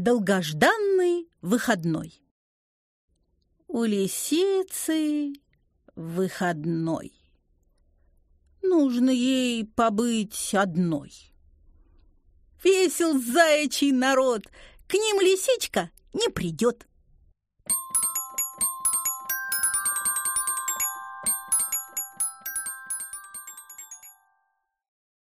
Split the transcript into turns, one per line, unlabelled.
Долгожданный выходной. У лисицы выходной. Нужно ей побыть одной. Весел заячий народ, к ним лисичка не придет.